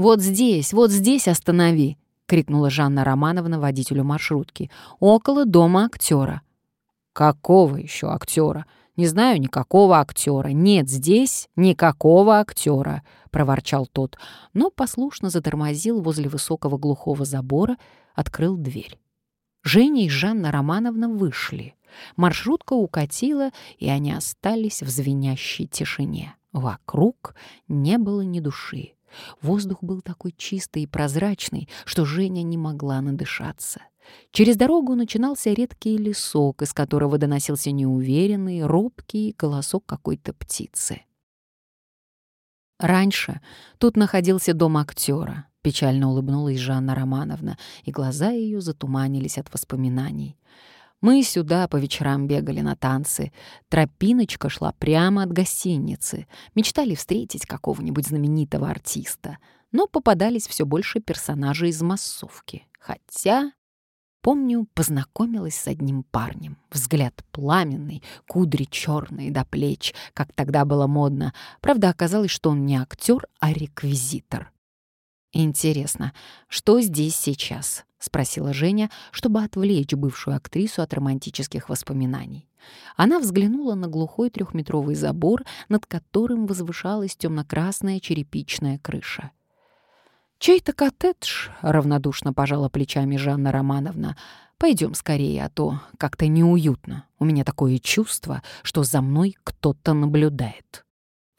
«Вот здесь, вот здесь останови!» — крикнула Жанна Романовна водителю маршрутки. «Около дома актера». «Какого еще актера? Не знаю никакого актера. Нет здесь никакого актера», — проворчал тот, но послушно затормозил возле высокого глухого забора, открыл дверь. Женя и Жанна Романовна вышли. Маршрутка укатила, и они остались в звенящей тишине. Вокруг не было ни души. Воздух был такой чистый и прозрачный, что Женя не могла надышаться. Через дорогу начинался редкий лесок, из которого доносился неуверенный, робкий голосок какой-то птицы. Раньше тут находился дом актера. Печально улыбнулась Жанна Романовна, и глаза ее затуманились от воспоминаний. Мы сюда по вечерам бегали на танцы. Тропиночка шла прямо от гостиницы. Мечтали встретить какого-нибудь знаменитого артиста. Но попадались все больше персонажей из массовки. Хотя Помню, познакомилась с одним парнем. Взгляд пламенный, кудри черные до плеч, как тогда было модно. Правда, оказалось, что он не актер, а реквизитор. «Интересно, что здесь сейчас?» — спросила Женя, чтобы отвлечь бывшую актрису от романтических воспоминаний. Она взглянула на глухой трехметровый забор, над которым возвышалась темно-красная черепичная крыша. «Чей-то коттедж», — равнодушно пожала плечами Жанна Романовна. «Пойдем скорее, а то как-то неуютно. У меня такое чувство, что за мной кто-то наблюдает».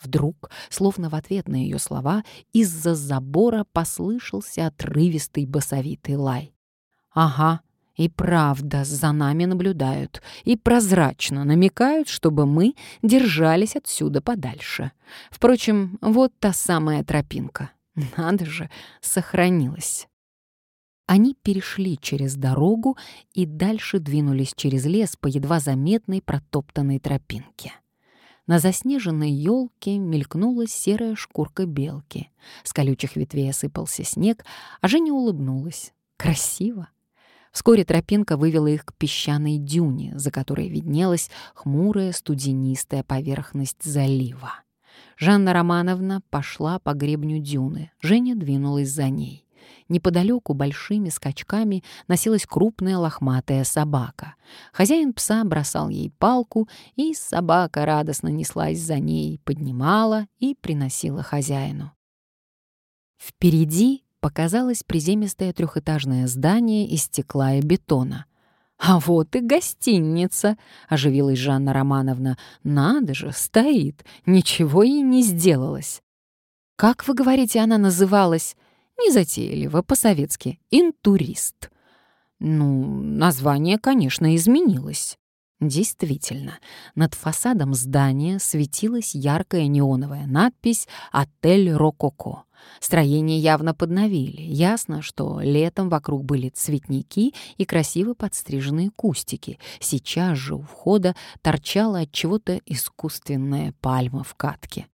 Вдруг, словно в ответ на ее слова, из-за забора послышался отрывистый басовитый лай. «Ага, и правда, за нами наблюдают и прозрачно намекают, чтобы мы держались отсюда подальше. Впрочем, вот та самая тропинка. Надо же, сохранилась. Они перешли через дорогу и дальше двинулись через лес по едва заметной протоптанной тропинке. На заснеженной елке мелькнула серая шкурка белки. С колючих ветвей осыпался снег, а Женя улыбнулась. Красиво. Вскоре тропинка вывела их к песчаной дюне, за которой виднелась хмурая студенистая поверхность залива. Жанна Романовна пошла по гребню дюны, Женя двинулась за ней. Неподалеку большими скачками носилась крупная лохматая собака. Хозяин пса бросал ей палку, и собака радостно неслась за ней, поднимала и приносила хозяину. Впереди показалось приземистое трехэтажное здание из стекла и бетона. «А вот и гостиница», — оживилась Жанна Романовна. «Надо же, стоит, ничего ей не сделалось». «Как, вы говорите, она называлась?» «Незатейливо, по-советски, интурист». Ну, название, конечно, изменилось. Действительно, над фасадом здания светилась яркая неоновая надпись «Отель Рококо». Строение явно подновили. Ясно, что летом вокруг были цветники и красиво подстриженные кустики. Сейчас же у входа торчала от чего-то искусственная пальма в катке.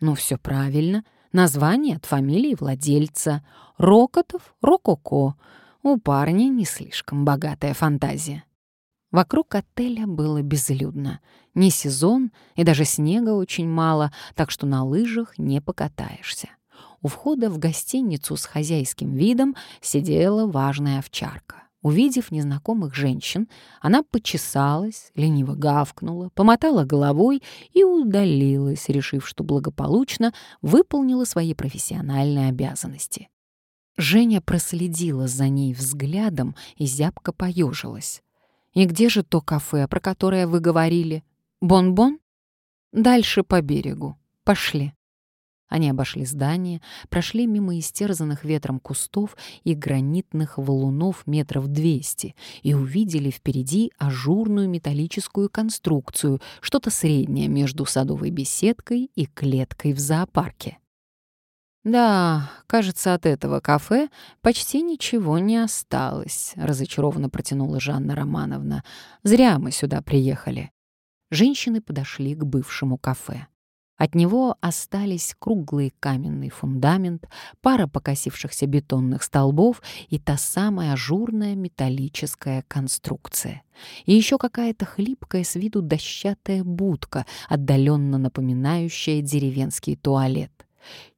Ну, все правильно. Название от фамилии владельца. Рокотов, Рококо. У парня не слишком богатая фантазия. Вокруг отеля было безлюдно. Не сезон, и даже снега очень мало, так что на лыжах не покатаешься. У входа в гостиницу с хозяйским видом сидела важная овчарка. Увидев незнакомых женщин, она почесалась, лениво гавкнула, помотала головой и удалилась, решив, что благополучно выполнила свои профессиональные обязанности. Женя проследила за ней взглядом и зябко поежилась. «И где же то кафе, про которое вы говорили? Бон-бон?» «Дальше по берегу. Пошли». Они обошли здание, прошли мимо истерзанных ветром кустов и гранитных валунов метров двести и увидели впереди ажурную металлическую конструкцию, что-то среднее между садовой беседкой и клеткой в зоопарке. «Да, кажется, от этого кафе почти ничего не осталось», — разочарованно протянула Жанна Романовна. «Зря мы сюда приехали». Женщины подошли к бывшему кафе. От него остались круглый каменный фундамент, пара покосившихся бетонных столбов и та самая ажурная металлическая конструкция. И еще какая-то хлипкая с виду дощатая будка, отдаленно напоминающая деревенский туалет.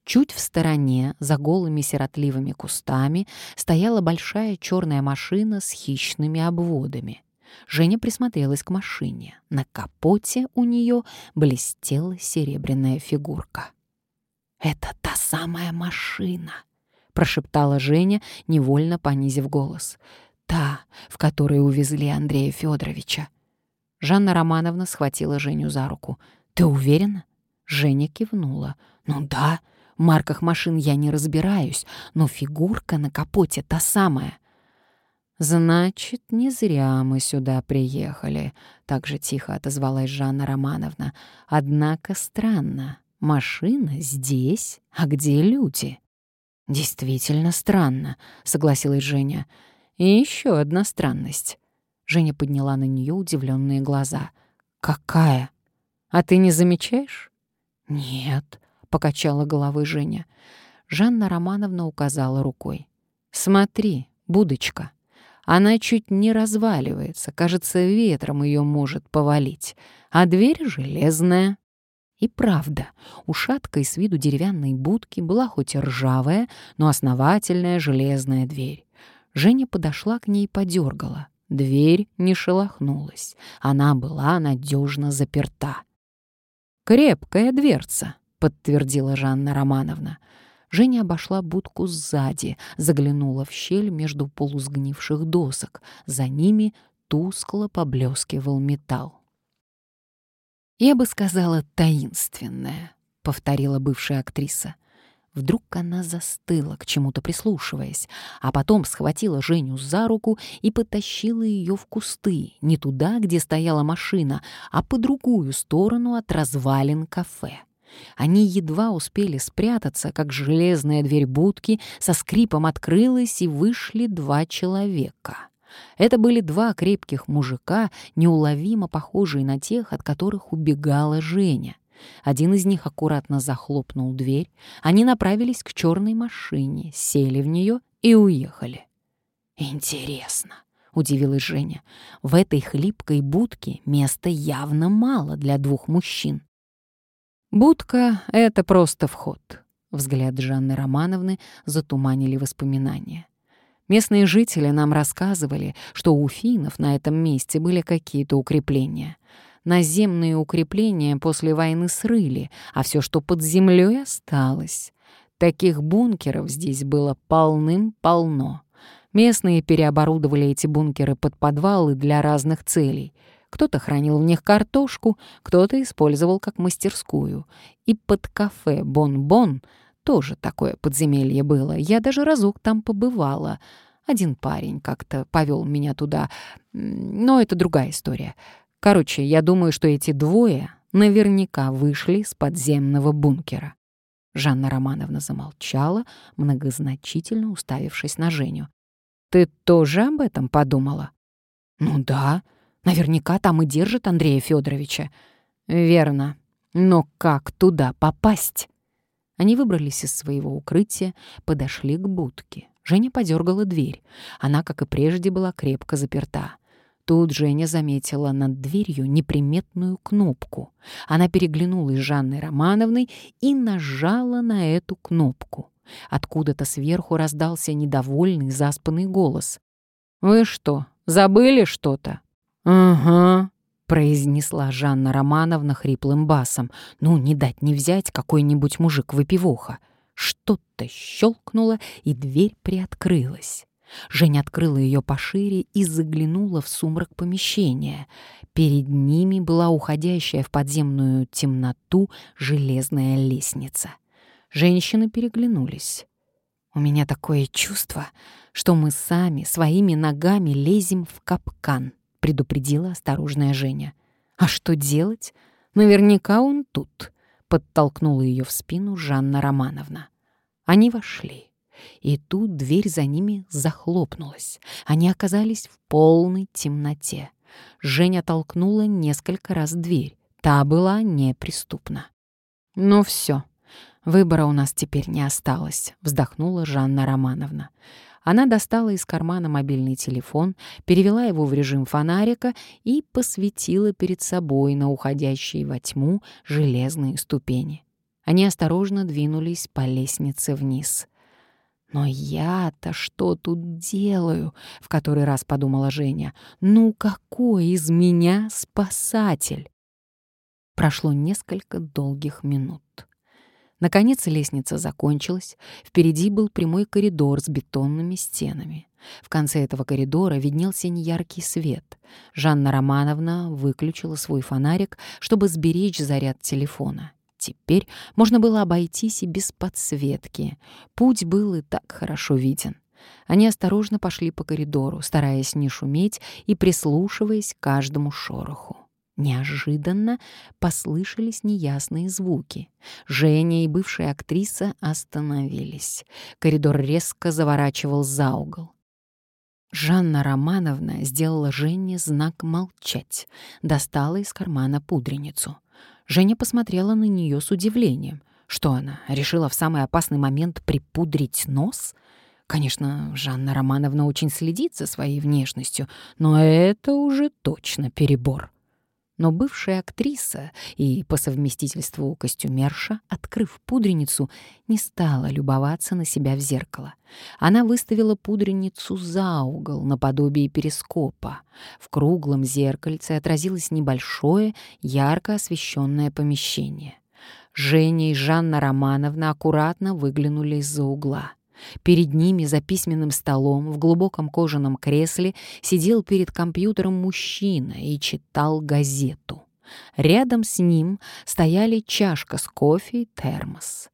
Чуть в стороне, за голыми сиротливыми кустами, стояла большая черная машина с хищными обводами. Женя присмотрелась к машине. На капоте у нее блестела серебряная фигурка. «Это та самая машина!» — прошептала Женя, невольно понизив голос. «Та, в которой увезли Андрея Федоровича». Жанна Романовна схватила Женю за руку. «Ты уверена?» Женя кивнула. «Ну да, в марках машин я не разбираюсь, но фигурка на капоте та самая». «Значит, не зря мы сюда приехали», — так же тихо отозвалась Жанна Романовна. «Однако странно. Машина здесь, а где люди?» «Действительно странно», — согласилась Женя. «И еще одна странность». Женя подняла на нее удивленные глаза. «Какая? А ты не замечаешь?» «Нет», — покачала головой Женя. Жанна Романовна указала рукой. «Смотри, будочка». Она чуть не разваливается, кажется, ветром ее может повалить, а дверь железная. И правда, у шаткой с виду деревянной будки была хоть ржавая, но основательная железная дверь. Женя подошла к ней и подергала. Дверь не шелохнулась. Она была надежно заперта. «Крепкая дверца», — подтвердила Жанна Романовна. Женя обошла будку сзади, заглянула в щель между полусгнивших досок. За ними тускло поблескивал металл. «Я бы сказала, таинственная», — повторила бывшая актриса. Вдруг она застыла, к чему-то прислушиваясь, а потом схватила Женю за руку и потащила ее в кусты, не туда, где стояла машина, а по другую сторону от развалин кафе. Они едва успели спрятаться, как железная дверь будки со скрипом открылась, и вышли два человека. Это были два крепких мужика, неуловимо похожие на тех, от которых убегала Женя. Один из них аккуратно захлопнул дверь, они направились к черной машине, сели в нее и уехали. «Интересно», — удивилась Женя, — «в этой хлипкой будке места явно мало для двух мужчин. Будка — это просто вход. Взгляд Жанны Романовны затуманили воспоминания. Местные жители нам рассказывали, что у финнов на этом месте были какие-то укрепления. Наземные укрепления после войны срыли, а все, что под землей, осталось. Таких бункеров здесь было полным-полно. Местные переоборудовали эти бункеры под подвалы для разных целей — кто-то хранил в них картошку, кто-то использовал как мастерскую. И под кафе «Бон-Бон» тоже такое подземелье было. Я даже разок там побывала. Один парень как-то повел меня туда. Но это другая история. Короче, я думаю, что эти двое наверняка вышли с подземного бункера. Жанна Романовна замолчала, многозначительно уставившись на Женю. «Ты тоже об этом подумала?» «Ну да», Наверняка там и держат Андрея Федоровича. Верно. Но как туда попасть? Они выбрались из своего укрытия, подошли к будке. Женя подергала дверь. Она, как и прежде, была крепко заперта. Тут Женя заметила над дверью неприметную кнопку. Она переглянулась с Жанной Романовной и нажала на эту кнопку. Откуда-то сверху раздался недовольный, заспанный голос. «Вы что, забыли что-то?» «Ага», — произнесла Жанна Романовна хриплым басом. «Ну, не дать не взять какой-нибудь мужик-выпивоха». Что-то щелкнуло, и дверь приоткрылась. Женя открыла ее пошире и заглянула в сумрак помещения. Перед ними была уходящая в подземную темноту железная лестница. Женщины переглянулись. «У меня такое чувство, что мы сами своими ногами лезем в капкан», — предупредила осторожная Женя. «А что делать? Наверняка он тут», — подтолкнула ее в спину Жанна Романовна. Они вошли. И тут дверь за ними захлопнулась. Они оказались в полной темноте. Женя толкнула несколько раз дверь. Та была неприступна. «Ну все, выбора у нас теперь не осталось», — вздохнула Жанна Романовна. Она достала из кармана мобильный телефон, перевела его в режим фонарика и посветила перед собой на уходящие во тьму железные ступени. Они осторожно двинулись по лестнице вниз. «Но я-то что тут делаю?» — в который раз подумала Женя. «Ну какой из меня спасатель?» Прошло несколько долгих минут. Наконец лестница закончилась. Впереди был прямой коридор с бетонными стенами. В конце этого коридора виднелся неяркий свет. Жанна Романовна выключила свой фонарик, чтобы сберечь заряд телефона. Теперь можно было обойтись и без подсветки. Путь был и так хорошо виден. Они осторожно пошли по коридору, стараясь не шуметь и прислушиваясь к каждому шороху. Неожиданно послышались неясные звуки. Женя и бывшая актриса остановились. Коридор резко заворачивал за угол. Жанна Романовна сделала Жене знак «молчать», достала из кармана пудреницу. Женя посмотрела на нее с удивлением. Что она, решила в самый опасный момент припудрить нос? Конечно, Жанна Романовна очень следит за своей внешностью, но это уже точно перебор но бывшая актриса и по совместительству костюмерша, открыв пудреницу, не стала любоваться на себя в зеркало. Она выставила пудреницу за угол, наподобие перископа. В круглом зеркальце отразилось небольшое, ярко освещенное помещение. Женя и Жанна Романовна аккуратно выглянули из-за угла. Перед ними за письменным столом в глубоком кожаном кресле сидел перед компьютером мужчина и читал газету. Рядом с ним стояли чашка с кофе и термос.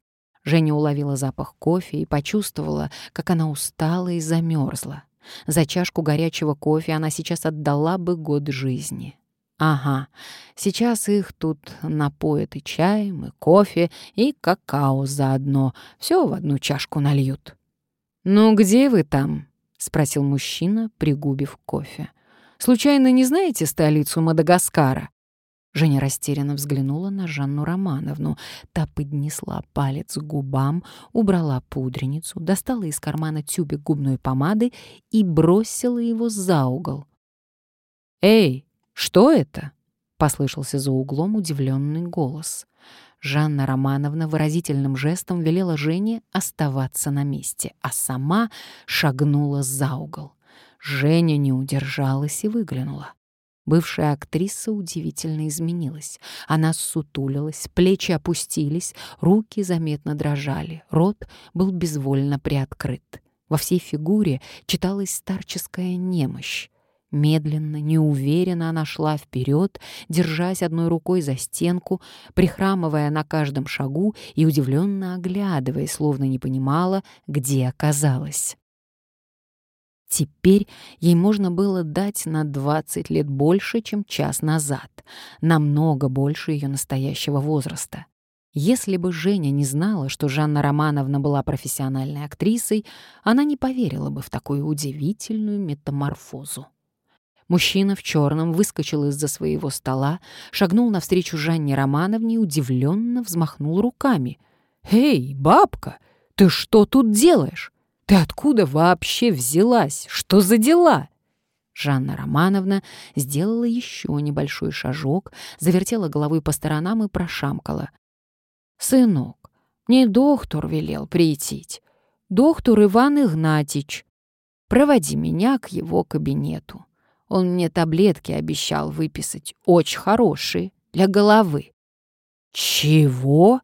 Женя уловила запах кофе и почувствовала, как она устала и замерзла. За чашку горячего кофе она сейчас отдала бы год жизни. Ага, сейчас их тут напоят и чаем, и кофе, и какао заодно. Все в одну чашку нальют. «Ну где вы там?» — спросил мужчина, пригубив кофе. «Случайно не знаете столицу Мадагаскара?» Женя растерянно взглянула на Жанну Романовну. Та поднесла палец к губам, убрала пудреницу, достала из кармана тюбик губной помады и бросила его за угол. «Эй, «Что это?» — послышался за углом удивленный голос. Жанна Романовна выразительным жестом велела Жене оставаться на месте, а сама шагнула за угол. Женя не удержалась и выглянула. Бывшая актриса удивительно изменилась. Она сутулилась, плечи опустились, руки заметно дрожали, рот был безвольно приоткрыт. Во всей фигуре читалась старческая немощь. Медленно, неуверенно она шла вперед, держась одной рукой за стенку, прихрамывая на каждом шагу и удивленно оглядываясь, словно не понимала, где оказалась. Теперь ей можно было дать на 20 лет больше, чем час назад, намного больше ее настоящего возраста. Если бы Женя не знала, что Жанна Романовна была профессиональной актрисой, она не поверила бы в такую удивительную метаморфозу. Мужчина в черном выскочил из-за своего стола, шагнул навстречу Жанне Романовне и удивленно взмахнул руками. «Эй, бабка, ты что тут делаешь? Ты откуда вообще взялась? Что за дела?» Жанна Романовна сделала еще небольшой шажок, завертела головой по сторонам и прошамкала. «Сынок, мне доктор велел прийти. Доктор Иван Игнатьич. Проводи меня к его кабинету». Он мне таблетки обещал выписать, очень хорошие, для головы. Чего?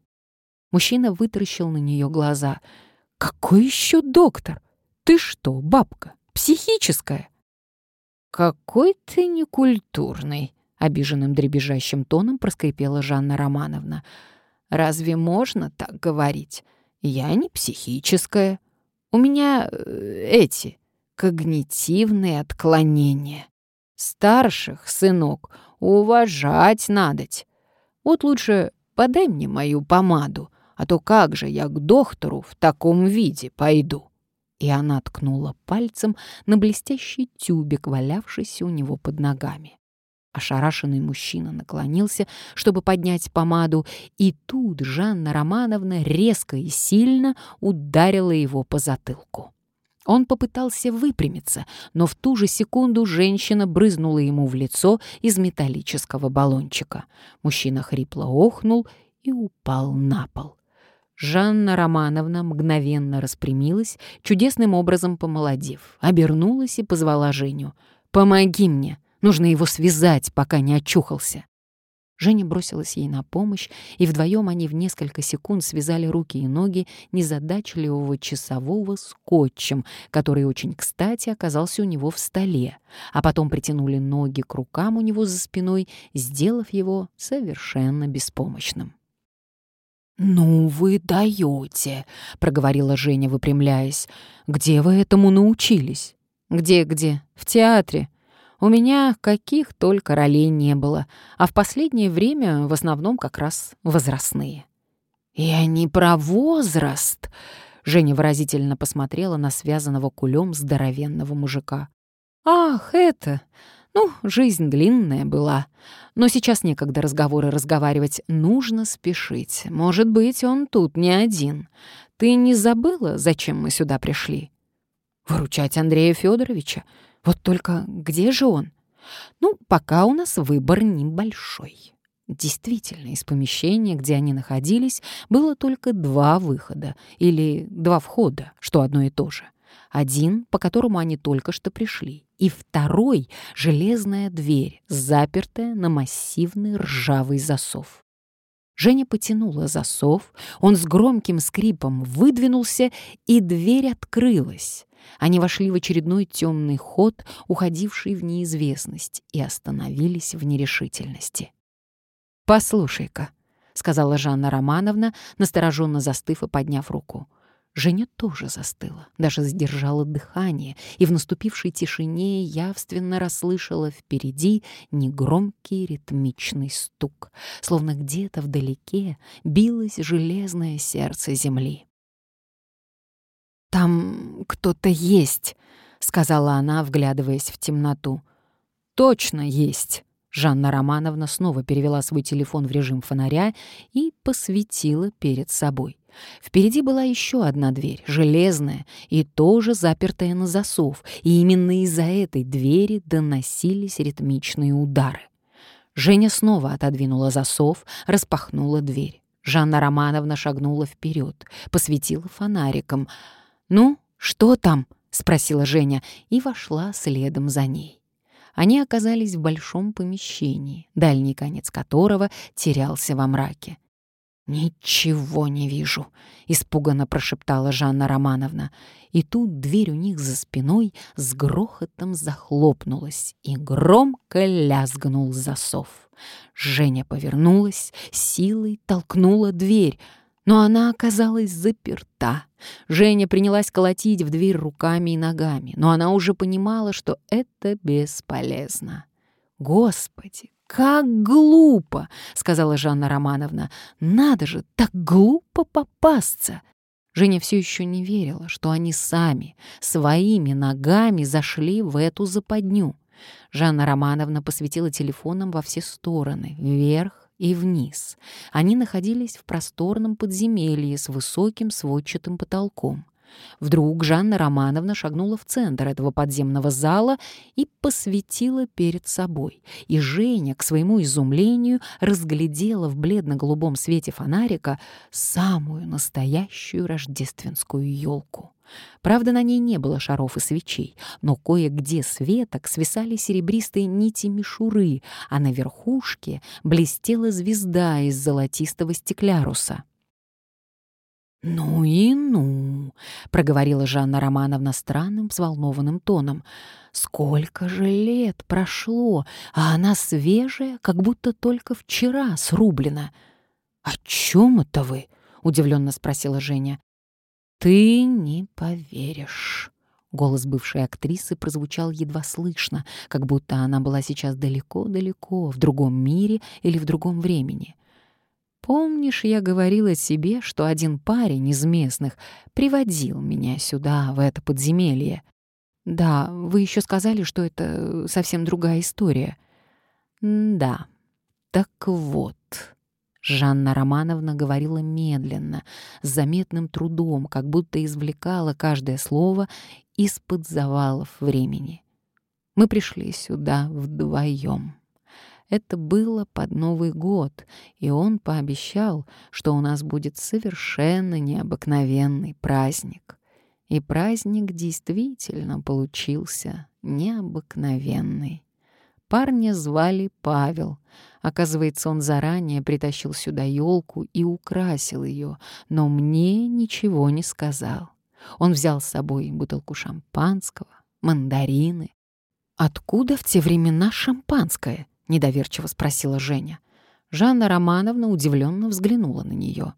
Мужчина вытаращил на нее глаза. Какой еще доктор? Ты что, бабка, психическая? Какой ты некультурный, обиженным дребезжащим тоном проскрипела Жанна Романовна. Разве можно так говорить? Я не психическая. У меня э, эти когнитивные отклонения. Старших, сынок, уважать надоть. Вот лучше подай мне мою помаду, а то как же я к доктору в таком виде пойду?» И она ткнула пальцем на блестящий тюбик, валявшийся у него под ногами. Ошарашенный мужчина наклонился, чтобы поднять помаду, и тут Жанна Романовна резко и сильно ударила его по затылку. Он попытался выпрямиться, но в ту же секунду женщина брызнула ему в лицо из металлического баллончика. Мужчина хрипло охнул и упал на пол. Жанна Романовна мгновенно распрямилась, чудесным образом помолодев, обернулась и позвала Женю. «Помоги мне! Нужно его связать, пока не очухался!» Женя бросилась ей на помощь, и вдвоем они в несколько секунд связали руки и ноги незадачливого часового скотчем, который очень кстати оказался у него в столе, а потом притянули ноги к рукам у него за спиной, сделав его совершенно беспомощным. «Ну вы даете», — проговорила Женя, выпрямляясь. «Где вы этому научились?» «Где-где? В театре. У меня каких только ролей не было, а в последнее время в основном как раз возрастные. «Я не про возраст!» — Женя выразительно посмотрела на связанного кулем здоровенного мужика. «Ах, это! Ну, жизнь длинная была. Но сейчас некогда разговоры разговаривать. Нужно спешить. Может быть, он тут не один. Ты не забыла, зачем мы сюда пришли?» «Выручать Андрея Федоровича. Вот только где же он? Ну, пока у нас выбор небольшой. Действительно, из помещения, где они находились, было только два выхода или два входа, что одно и то же. Один, по которому они только что пришли, и второй — железная дверь, запертая на массивный ржавый засов. Женя потянула засов, он с громким скрипом выдвинулся, и дверь открылась. Они вошли в очередной темный ход, уходивший в неизвестность, и остановились в нерешительности. «Послушай-ка», — сказала Жанна Романовна, настороженно застыв и подняв руку. Женя тоже застыла, даже сдержала дыхание, и в наступившей тишине явственно расслышала впереди негромкий ритмичный стук, словно где-то вдалеке билось железное сердце земли. «Там кто-то есть», — сказала она, вглядываясь в темноту. «Точно есть». Жанна Романовна снова перевела свой телефон в режим фонаря и посветила перед собой. Впереди была еще одна дверь, железная и тоже запертая на засов, и именно из-за этой двери доносились ритмичные удары. Женя снова отодвинула засов, распахнула дверь. Жанна Романовна шагнула вперед, посветила фонариком — «Ну, что там?» — спросила Женя и вошла следом за ней. Они оказались в большом помещении, дальний конец которого терялся во мраке. «Ничего не вижу», — испуганно прошептала Жанна Романовна. И тут дверь у них за спиной с грохотом захлопнулась, и громко лязгнул засов. Женя повернулась, силой толкнула дверь — но она оказалась заперта. Женя принялась колотить в дверь руками и ногами, но она уже понимала, что это бесполезно. «Господи, как глупо!» — сказала Жанна Романовна. «Надо же, так глупо попасться!» Женя все еще не верила, что они сами, своими ногами зашли в эту западню. Жанна Романовна посветила телефоном во все стороны, вверх, и вниз. Они находились в просторном подземелье с высоким сводчатым потолком. Вдруг Жанна Романовна шагнула в центр этого подземного зала и посветила перед собой. И Женя, к своему изумлению, разглядела в бледно-голубом свете фонарика самую настоящую рождественскую елку. Правда, на ней не было шаров и свечей, но кое-где светок свисали серебристые нити мишуры, а на верхушке блестела звезда из золотистого стекляруса. «Ну и ну!» — проговорила Жанна Романовна странным, взволнованным тоном. «Сколько же лет прошло, а она свежая, как будто только вчера срублена». «О чем это вы?» — удивленно спросила Женя. «Ты не поверишь». Голос бывшей актрисы прозвучал едва слышно, как будто она была сейчас далеко-далеко, в другом мире или в другом времени. «Помнишь, я говорила тебе, что один парень из местных приводил меня сюда, в это подземелье? Да, вы еще сказали, что это совсем другая история». «Да, так вот». Жанна Романовна говорила медленно, с заметным трудом, как будто извлекала каждое слово из-под завалов времени. Мы пришли сюда вдвоем. Это было под Новый год, и он пообещал, что у нас будет совершенно необыкновенный праздник. И праздник действительно получился необыкновенный. Парня звали Павел. Оказывается, он заранее притащил сюда елку и украсил ее, но мне ничего не сказал. Он взял с собой бутылку шампанского, мандарины. «Откуда в те времена шампанское?» — недоверчиво спросила Женя. Жанна Романовна удивленно взглянула на нее.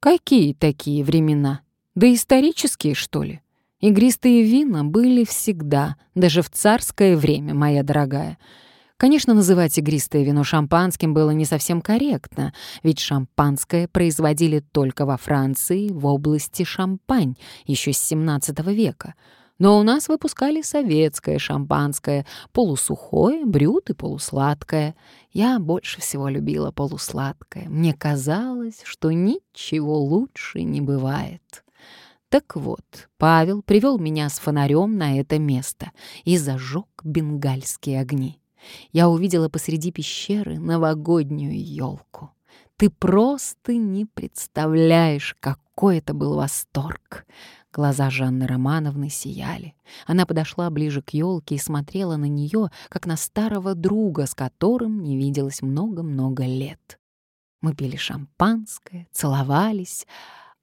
«Какие такие времена? Да исторические, что ли? Игристые вина были всегда, даже в царское время, моя дорогая. Конечно, называть игристое вино шампанским было не совсем корректно, ведь шампанское производили только во Франции в области Шампань еще с 17 века. Но у нас выпускали советское шампанское, полусухое, брют и полусладкое. Я больше всего любила полусладкое. Мне казалось, что ничего лучше не бывает. Так вот, Павел привел меня с фонарем на это место и зажег бенгальские огни я увидела посреди пещеры новогоднюю елку. Ты просто не представляешь, какой это был восторг. Глаза Жанны Романовны сияли. Она подошла ближе к елке и смотрела на нее, как на старого друга, с которым не виделась много-много лет. Мы пили шампанское, целовались,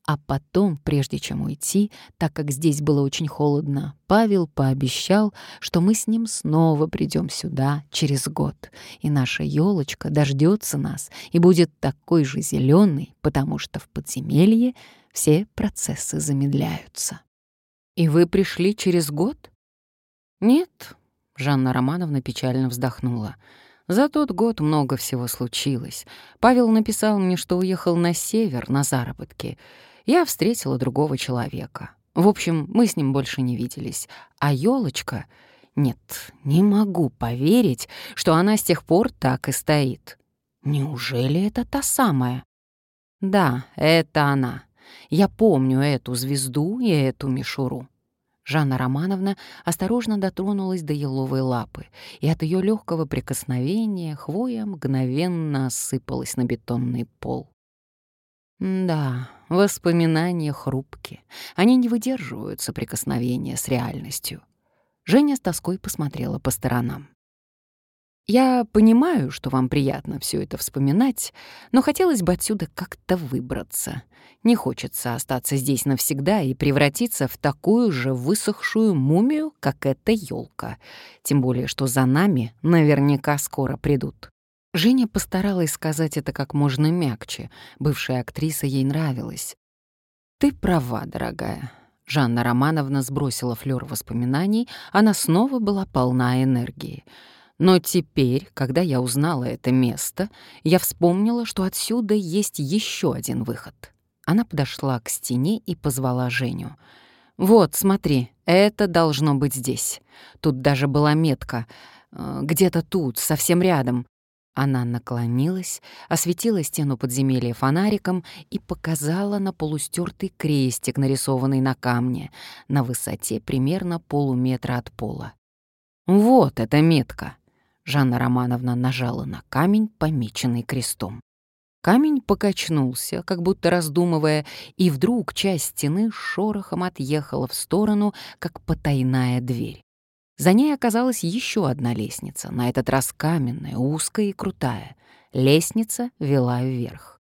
а потом, прежде чем уйти, так как здесь было очень холодно, Павел пообещал, что мы с ним снова придем сюда через год, и наша елочка дождется нас и будет такой же зеленой, потому что в подземелье все процессы замедляются. «И вы пришли через год?» «Нет», — Жанна Романовна печально вздохнула. За тот год много всего случилось. Павел написал мне, что уехал на север на заработки — я встретила другого человека. В общем, мы с ним больше не виделись. А елочка... Нет, не могу поверить, что она с тех пор так и стоит. Неужели это та самая? Да, это она. Я помню эту звезду и эту мишуру. Жанна Романовна осторожно дотронулась до еловой лапы, и от ее легкого прикосновения хвоя мгновенно осыпалась на бетонный пол. Да, воспоминания хрупки. Они не выдерживают соприкосновения с реальностью. Женя с тоской посмотрела по сторонам. «Я понимаю, что вам приятно все это вспоминать, но хотелось бы отсюда как-то выбраться. Не хочется остаться здесь навсегда и превратиться в такую же высохшую мумию, как эта елка. Тем более, что за нами наверняка скоро придут. Женя постаралась сказать это как можно мягче. Бывшая актриса ей нравилась. «Ты права, дорогая». Жанна Романовна сбросила флёр воспоминаний, она снова была полна энергии. Но теперь, когда я узнала это место, я вспомнила, что отсюда есть еще один выход. Она подошла к стене и позвала Женю. «Вот, смотри, это должно быть здесь. Тут даже была метка. Э, где-то тут, совсем рядом. Она наклонилась, осветила стену подземелья фонариком и показала на полустертый крестик, нарисованный на камне, на высоте примерно полуметра от пола. «Вот эта метка!» Жанна Романовна нажала на камень, помеченный крестом. Камень покачнулся, как будто раздумывая, и вдруг часть стены шорохом отъехала в сторону, как потайная дверь. За ней оказалась еще одна лестница, на этот раз каменная, узкая и крутая. Лестница вела вверх.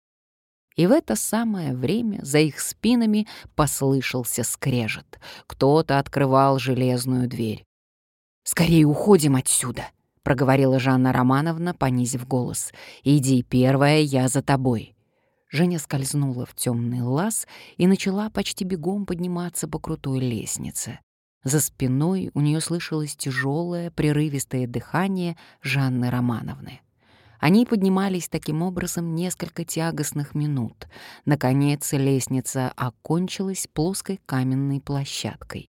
И в это самое время за их спинами послышался скрежет. Кто-то открывал железную дверь. «Скорее уходим отсюда!» — проговорила Жанна Романовна, понизив голос. «Иди первая, я за тобой». Женя скользнула в темный лаз и начала почти бегом подниматься по крутой лестнице. За спиной у нее слышалось тяжелое, прерывистое дыхание Жанны Романовны. Они поднимались таким образом несколько тягостных минут. Наконец лестница окончилась плоской каменной площадкой.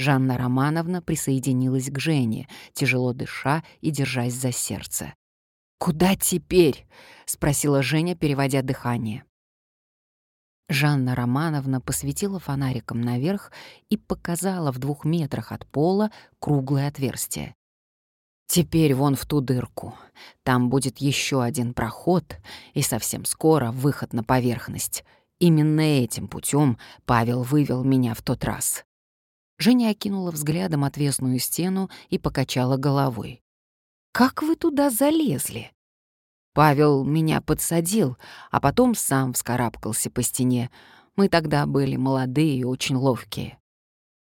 Жанна Романовна присоединилась к Жене, тяжело дыша и держась за сердце. «Куда теперь?» — спросила Женя, переводя дыхание. Жанна Романовна посветила фонариком наверх и показала в двух метрах от пола круглое отверстие. Теперь вон в ту дырку. Там будет еще один проход, и совсем скоро выход на поверхность. Именно этим путем Павел вывел меня в тот раз. Женя окинула взглядом отвесную стену и покачала головой. «Как вы туда залезли?» Павел меня подсадил, а потом сам вскарабкался по стене. Мы тогда были молодые и очень ловкие.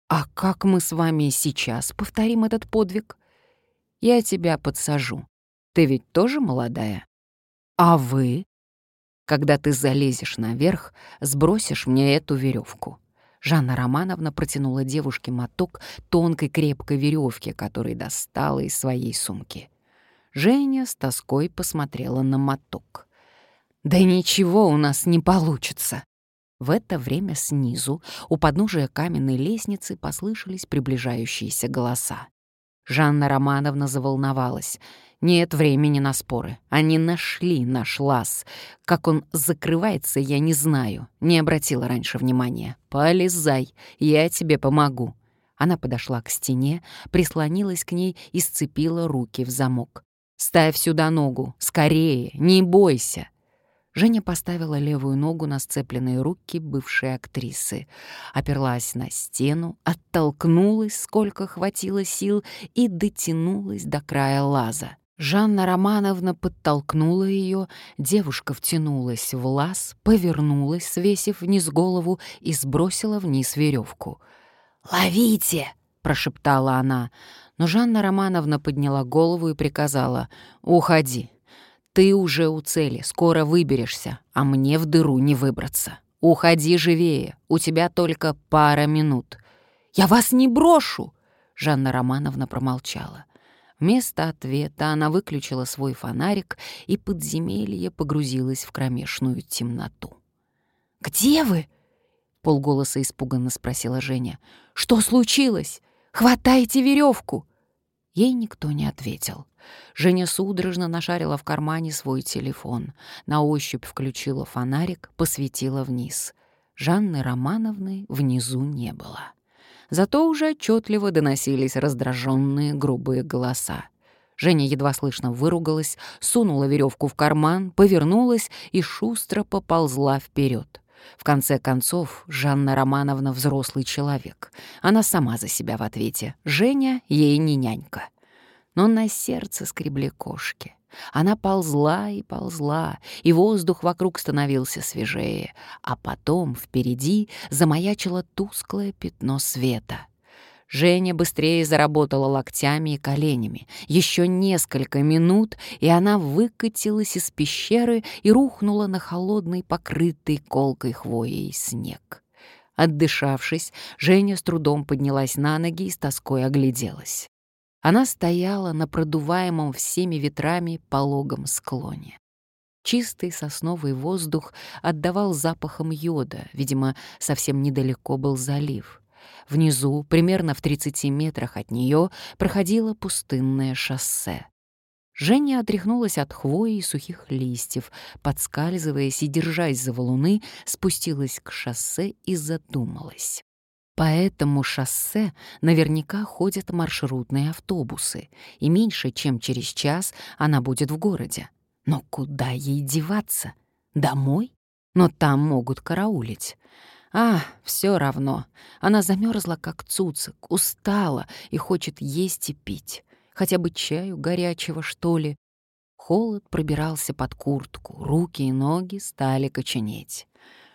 «А как мы с вами сейчас повторим этот подвиг?» Я тебя подсажу. Ты ведь тоже молодая? А вы? Когда ты залезешь наверх, сбросишь мне эту веревку. Жанна Романовна протянула девушке моток тонкой крепкой веревки, который достала из своей сумки. Женя с тоской посмотрела на моток. «Да ничего у нас не получится!» В это время снизу, у подножия каменной лестницы, послышались приближающиеся голоса. Жанна Романовна заволновалась. Нет времени на споры. Они нашли наш лаз. Как он закрывается, я не знаю. Не обратила раньше внимания. Полезай, я тебе помогу. Она подошла к стене, прислонилась к ней и сцепила руки в замок. «Ставь сюда ногу! Скорее! Не бойся!» Женя поставила левую ногу на сцепленные руки бывшей актрисы, оперлась на стену, оттолкнулась, сколько хватило сил, и дотянулась до края лаза. Жанна Романовна подтолкнула ее, девушка втянулась в лаз, повернулась, свесив вниз голову, и сбросила вниз веревку. «Ловите!» — прошептала она, но Жанна Романовна подняла голову и приказала «Уходи, ты уже у цели, скоро выберешься, а мне в дыру не выбраться. Уходи живее, у тебя только пара минут. Я вас не брошу!» Жанна Романовна промолчала. Вместо ответа она выключила свой фонарик, и подземелье погрузилось в кромешную темноту. «Где вы?» — полголоса испуганно спросила Женя. «Что случилось? Хватайте веревку!» Ей никто не ответил. Женя судорожно нашарила в кармане свой телефон. На ощупь включила фонарик, посветила вниз. Жанны Романовны внизу не было. Зато уже отчетливо доносились раздраженные грубые голоса. Женя едва слышно выругалась, сунула веревку в карман, повернулась и шустро поползла вперед. В конце концов, Жанна Романовна взрослый человек. Она сама за себя в ответе. Женя ей не нянька. Но на сердце скребли кошки. Она ползла и ползла, и воздух вокруг становился свежее, а потом впереди замаячило тусклое пятно света. Женя быстрее заработала локтями и коленями. Еще несколько минут, и она выкатилась из пещеры и рухнула на холодный, покрытый колкой хвоей снег. Отдышавшись, Женя с трудом поднялась на ноги и с тоской огляделась. Она стояла на продуваемом всеми ветрами пологом склоне. Чистый сосновый воздух отдавал запахом йода, видимо, совсем недалеко был залив. Внизу, примерно в 30 метрах от нее, проходило пустынное шоссе. Женя отряхнулась от хвои и сухих листьев, подскальзываясь и держась за валуны, спустилась к шоссе и задумалась. По этому шоссе наверняка ходят маршрутные автобусы, и меньше чем через час она будет в городе. Но куда ей деваться? Домой? Но там могут караулить. А, все равно. Она замерзла, как цуцик, устала и хочет есть и пить. Хотя бы чаю горячего, что ли. Холод пробирался под куртку, руки и ноги стали коченеть.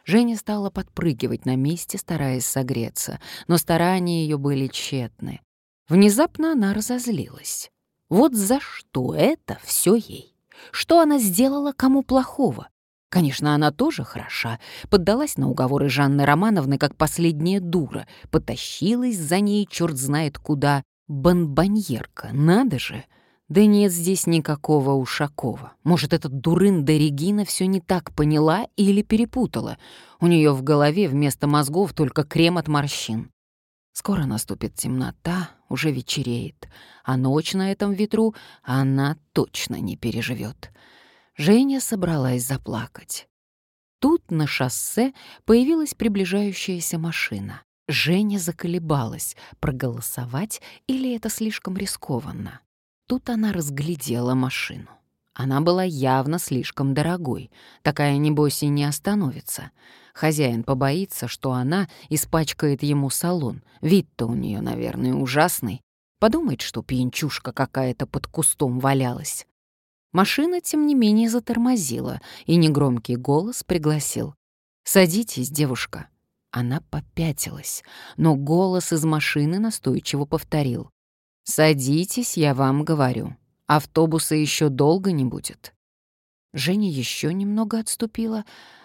Женя стала подпрыгивать на месте, стараясь согреться, но старания ее были тщетны. Внезапно она разозлилась. Вот за что это все ей? Что она сделала кому плохого? Конечно, она тоже хороша. Поддалась на уговоры Жанны Романовны, как последняя дура. Потащилась за ней черт знает куда. Бонбоньерка, надо же! Да нет здесь никакого Ушакова. Может, этот дурында Регина все не так поняла или перепутала. У нее в голове вместо мозгов только крем от морщин. Скоро наступит темнота, уже вечереет, а ночь на этом ветру она точно не переживет. Женя собралась заплакать. Тут на шоссе появилась приближающаяся машина. Женя заколебалась, проголосовать или это слишком рискованно. Тут она разглядела машину. Она была явно слишком дорогой. Такая, небось, и не остановится. Хозяин побоится, что она испачкает ему салон. Вид-то у нее, наверное, ужасный. Подумает, что пьянчушка какая-то под кустом валялась. Машина, тем не менее, затормозила, и негромкий голос пригласил. «Садитесь, девушка». Она попятилась, но голос из машины настойчиво повторил. «Садитесь, я вам говорю. Автобуса еще долго не будет». Женя еще немного отступила.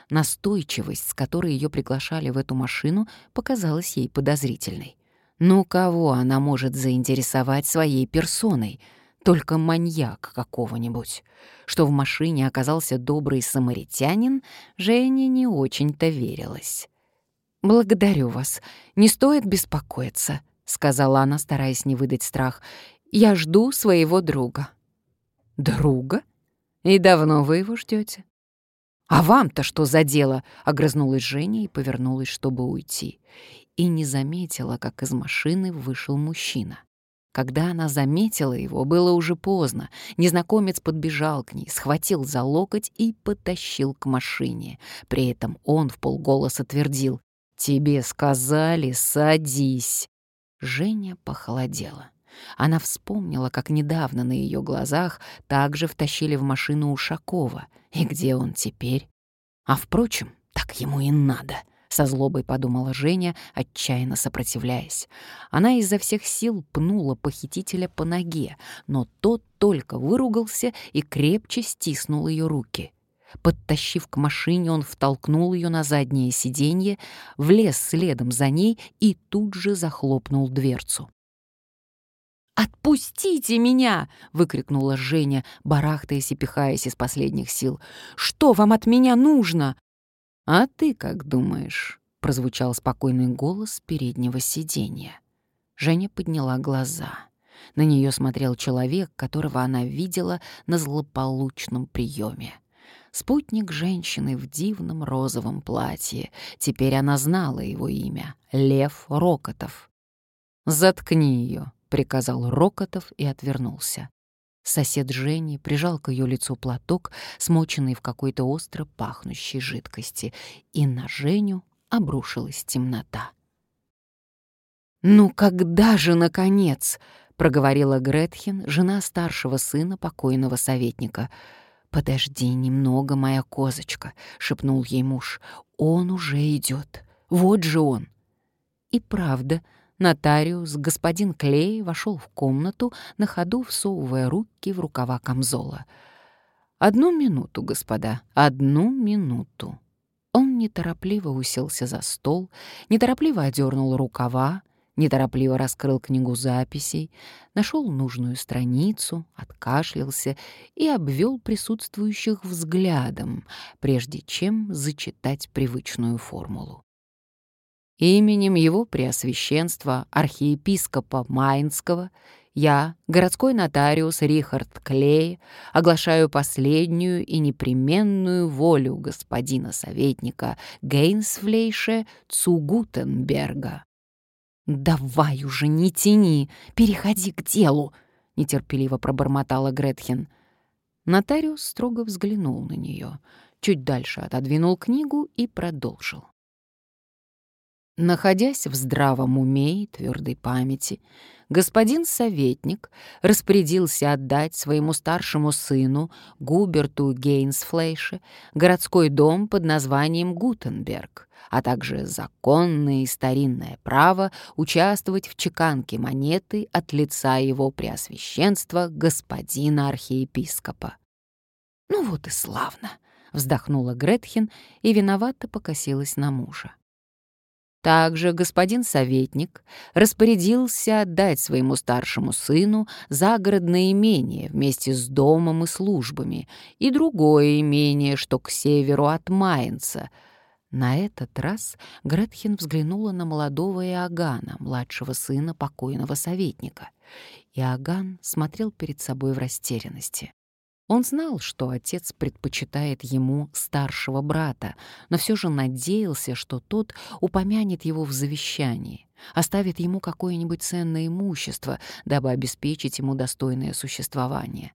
Настойчивость, с которой ее приглашали в эту машину, показалась ей подозрительной. Ну кого она может заинтересовать своей персоной? Только маньяк какого-нибудь. Что в машине оказался добрый самаритянин, Жене не очень-то верилась. «Благодарю вас. Не стоит беспокоиться», — сказала она, стараясь не выдать страх. «Я жду своего друга». «Друга? И давно вы его ждете? «А вам-то что за дело?» — огрызнулась Женя и повернулась, чтобы уйти. И не заметила, как из машины вышел мужчина. Когда она заметила его, было уже поздно. Незнакомец подбежал к ней, схватил за локоть и потащил к машине. При этом он в полголоса твердил «Тебе сказали, садись». Женя похолодела. Она вспомнила, как недавно на ее глазах также втащили в машину Ушакова. И где он теперь? А впрочем, так ему и надо. Со злобой подумала Женя, отчаянно сопротивляясь. Она изо всех сил пнула похитителя по ноге, но тот только выругался и крепче стиснул ее руки. Подтащив к машине, он втолкнул ее на заднее сиденье, влез следом за ней и тут же захлопнул дверцу. «Отпустите меня!» — выкрикнула Женя, барахтаясь и пихаясь из последних сил. «Что вам от меня нужно?» «А ты как думаешь?» — прозвучал спокойный голос переднего сиденья. Женя подняла глаза. На нее смотрел человек, которого она видела на злополучном приеме. Спутник женщины в дивном розовом платье. Теперь она знала его имя — Лев Рокотов. «Заткни ее», — приказал Рокотов и отвернулся. Сосед Жени прижал к ее лицу платок, смоченный в какой-то остро пахнущей жидкости, и на Женю обрушилась темнота. «Ну когда же, наконец?» — проговорила Гретхен, жена старшего сына покойного советника. «Подожди немного, моя козочка», — шепнул ей муж. «Он уже идет. Вот же он». И правда, — Нотариус, господин Клей, вошел в комнату, на ходу всовывая руки в рукава камзола. «Одну минуту, господа, одну минуту». Он неторопливо уселся за стол, неторопливо одернул рукава, неторопливо раскрыл книгу записей, нашел нужную страницу, откашлялся и обвел присутствующих взглядом, прежде чем зачитать привычную формулу. Именем его преосвященства архиепископа Майнского я, городской нотариус Рихард Клей, оглашаю последнюю и непременную волю господина советника Гейнсфлейше Цугутенберга. «Давай уже, не тяни, переходи к делу!» — нетерпеливо пробормотала Гретхен. Нотариус строго взглянул на нее, чуть дальше отодвинул книгу и продолжил. Находясь в здравом уме и твердой памяти, господин советник распорядился отдать своему старшему сыну Губерту Гейнсфлейше городской дом под названием Гутенберг, а также законное и старинное право участвовать в чеканке монеты от лица его преосвященства господина архиепископа. «Ну вот и славно!» — вздохнула Гретхен и виновато покосилась на мужа. Также господин советник распорядился отдать своему старшему сыну загородное имение вместе с домом и службами и другое имение, что к северу от Майнца. На этот раз Гретхен взглянула на молодого Иоганна, младшего сына покойного советника. Иоганн смотрел перед собой в растерянности. Он знал, что отец предпочитает ему старшего брата, но все же надеялся, что тот упомянет его в завещании. оставит ему какое-нибудь ценное имущество, дабы обеспечить ему достойное существование.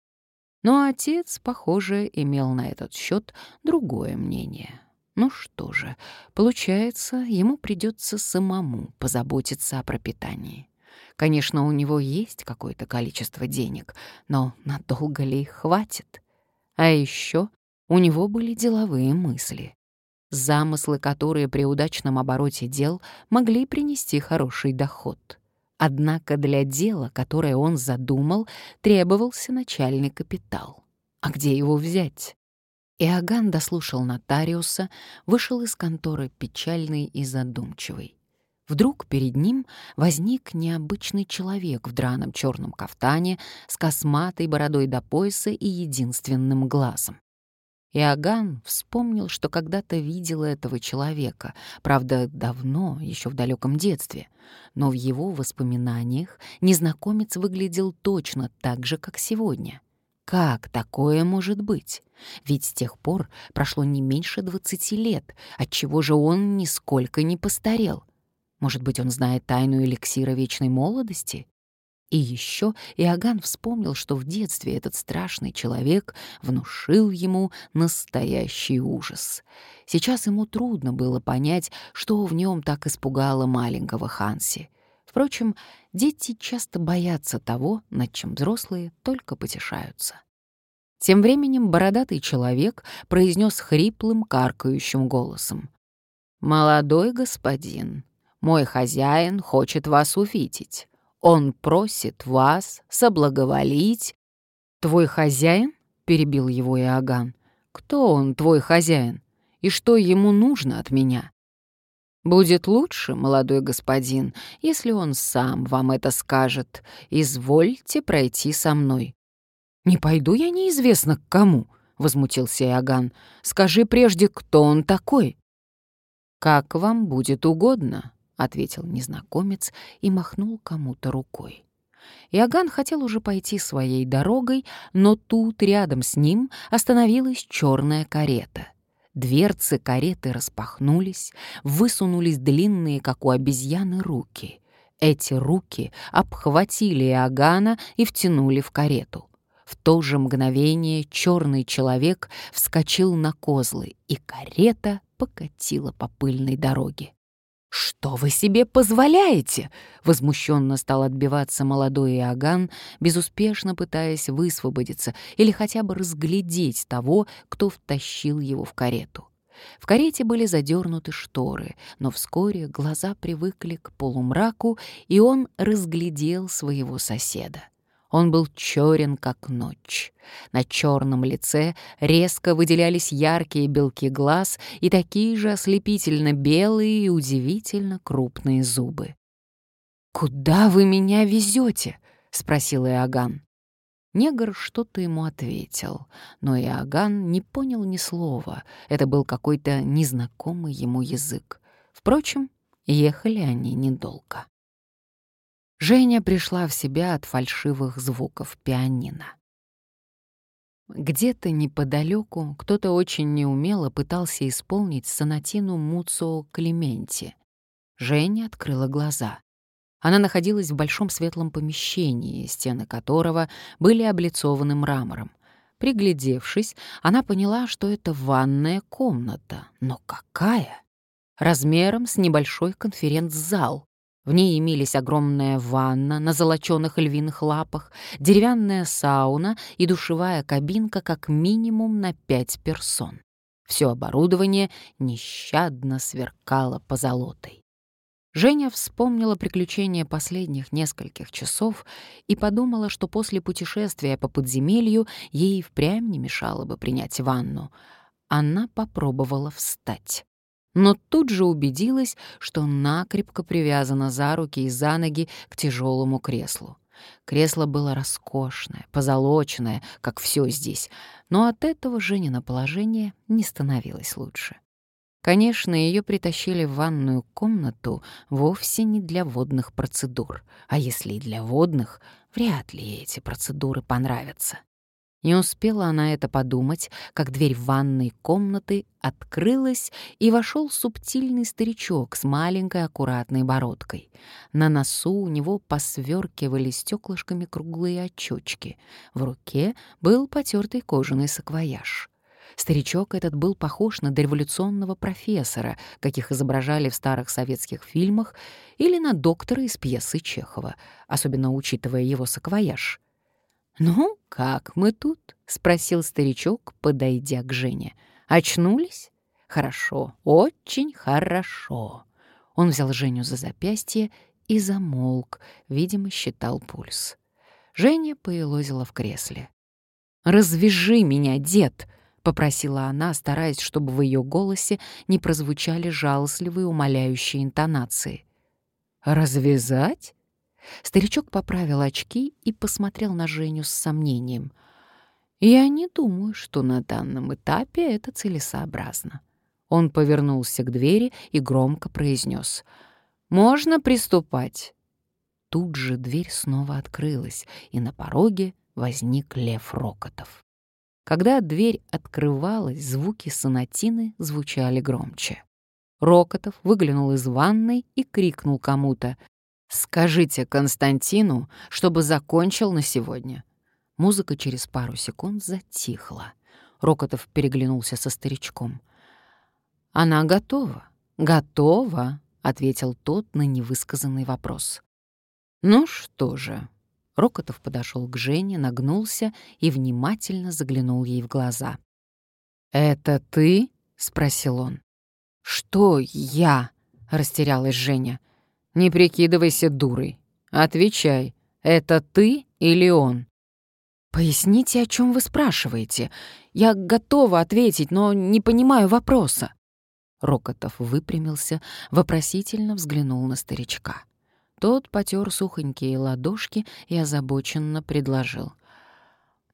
Но отец, похоже, имел на этот счет другое мнение. Ну что же, получается, ему придется самому позаботиться о пропитании. Конечно, у него есть какое-то количество денег, но надолго ли их хватит? А еще у него были деловые мысли. Замыслы, которые при удачном обороте дел могли принести хороший доход. Однако для дела, которое он задумал, требовался начальный капитал. А где его взять? Иоганн дослушал нотариуса, вышел из конторы печальный и задумчивый. Вдруг перед ним возник необычный человек в драном черном кафтане с косматой бородой до пояса и единственным глазом. Иоганн вспомнил, что когда-то видел этого человека, правда, давно, еще в далеком детстве, но в его воспоминаниях незнакомец выглядел точно так же, как сегодня. Как такое может быть? Ведь с тех пор прошло не меньше двадцати лет, отчего же он нисколько не постарел. Может быть, он знает тайну эликсира вечной молодости? И еще Иоганн вспомнил, что в детстве этот страшный человек внушил ему настоящий ужас. Сейчас ему трудно было понять, что в нем так испугало маленького Ханси. Впрочем, дети часто боятся того, над чем взрослые только потешаются. Тем временем бородатый человек произнес хриплым, каркающим голосом. «Молодой господин, мой хозяин хочет вас увидеть». Он просит вас соблаговолить. Твой хозяин? перебил его Иоганн. Кто он, твой хозяин? И что ему нужно от меня? Будет лучше, молодой господин, если он сам вам это скажет. Извольте пройти со мной. Не пойду я неизвестно к кому, возмутился Иоганн. Скажи прежде, кто он такой. Как вам будет угодно, — ответил незнакомец и махнул кому-то рукой. Иоганн хотел уже пойти своей дорогой, но тут рядом с ним остановилась черная карета. Дверцы кареты распахнулись, высунулись длинные, как у обезьяны, руки. Эти руки обхватили Иоганна и втянули в карету. В то же мгновение черный человек вскочил на козлы, и карета покатила по пыльной дороге. «Что вы себе позволяете?» — возмущенно стал отбиваться молодой Иоганн, безуспешно пытаясь высвободиться или хотя бы разглядеть того, кто втащил его в карету. В карете были задернуты шторы, но вскоре глаза привыкли к полумраку, и он разглядел своего соседа. Он был черен, как ночь. На черном лице резко выделялись яркие белки глаз и такие же ослепительно белые и удивительно крупные зубы. «Куда вы меня везете?» — спросил Иоганн. Негр что-то ему ответил, но Иоганн не понял ни слова. Это был какой-то незнакомый ему язык. Впрочем, ехали они недолго. Женя пришла в себя от фальшивых звуков пианино. Где-то неподалеку кто-то очень неумело пытался исполнить сонатину Муцо Клементи. Женя открыла глаза. Она находилась в большом светлом помещении, стены которого были облицованы мрамором. Приглядевшись, она поняла, что это ванная комната. Но какая? Размером с небольшой конференц-зал. В ней имелись огромная ванна на золочёных львиных лапах, деревянная сауна и душевая кабинка как минимум на пять персон. Все оборудование нещадно сверкало позолотой. Женя вспомнила приключения последних нескольких часов и подумала, что после путешествия по подземелью ей впрямь не мешало бы принять ванну. Она попробовала встать но тут же убедилась, что накрепко привязана за руки и за ноги к тяжелому креслу. Кресло было роскошное, позолоченное, как все здесь, но от этого Женина положение не становилось лучше. Конечно, ее притащили в ванную комнату вовсе не для водных процедур, а если и для водных, вряд ли эти процедуры понравятся. Не успела она это подумать, как дверь ванной комнаты открылась, и вошел субтильный старичок с маленькой аккуратной бородкой. На носу у него посверкивали стеклышками круглые очечки. В руке был потертый кожаный саквояж. Старичок этот был похож на дореволюционного профессора, каких изображали в старых советских фильмах, или на доктора из пьесы Чехова, особенно учитывая его саквояж. «Ну, как мы тут?» — спросил старичок, подойдя к Жене. «Очнулись? Хорошо, очень хорошо». Он взял Женю за запястье и замолк, видимо, считал пульс. Женя поелозила в кресле. «Развяжи меня, дед!» — попросила она, стараясь, чтобы в ее голосе не прозвучали жалостливые умоляющие интонации. «Развязать?» Старичок поправил очки и посмотрел на Женю с сомнением. «Я не думаю, что на данном этапе это целесообразно». Он повернулся к двери и громко произнес. «Можно приступать». Тут же дверь снова открылась, и на пороге возник Лев Рокотов. Когда дверь открывалась, звуки сонатины звучали громче. Рокотов выглянул из ванной и крикнул кому-то «Скажите Константину, чтобы закончил на сегодня». Музыка через пару секунд затихла. Рокотов переглянулся со старичком. «Она готова, готова», — ответил тот на невысказанный вопрос. «Ну что же». Рокотов подошел к Жене, нагнулся и внимательно заглянул ей в глаза. «Это ты?» — спросил он. «Что я?» — растерялась Женя. Не прикидывайся дурой. Отвечай, это ты или он? Поясните, о чем вы спрашиваете. Я готова ответить, но не понимаю вопроса. Рокотов выпрямился, вопросительно взглянул на старичка. Тот потер сухонькие ладошки и озабоченно предложил.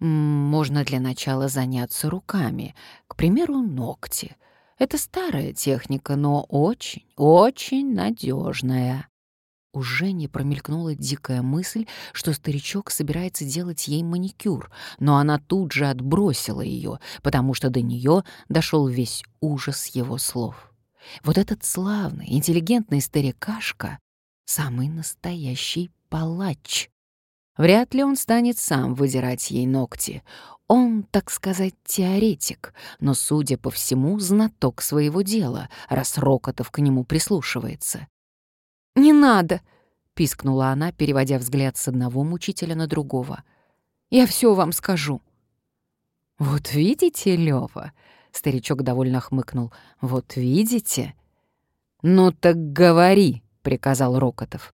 «Можно для начала заняться руками, к примеру, ногти. Это старая техника, но очень, очень надежная. У Жени промелькнула дикая мысль, что старичок собирается делать ей маникюр, но она тут же отбросила ее, потому что до нее дошел весь ужас его слов. Вот этот славный, интеллигентный старикашка — самый настоящий палач. Вряд ли он станет сам выдирать ей ногти. Он, так сказать, теоретик, но, судя по всему, знаток своего дела, раз Рокотов к нему прислушивается. «Не надо!» — пискнула она, переводя взгляд с одного мучителя на другого. «Я все вам скажу». «Вот видите, Лёва?» — старичок довольно хмыкнул. «Вот видите?» «Ну так говори», — приказал Рокотов.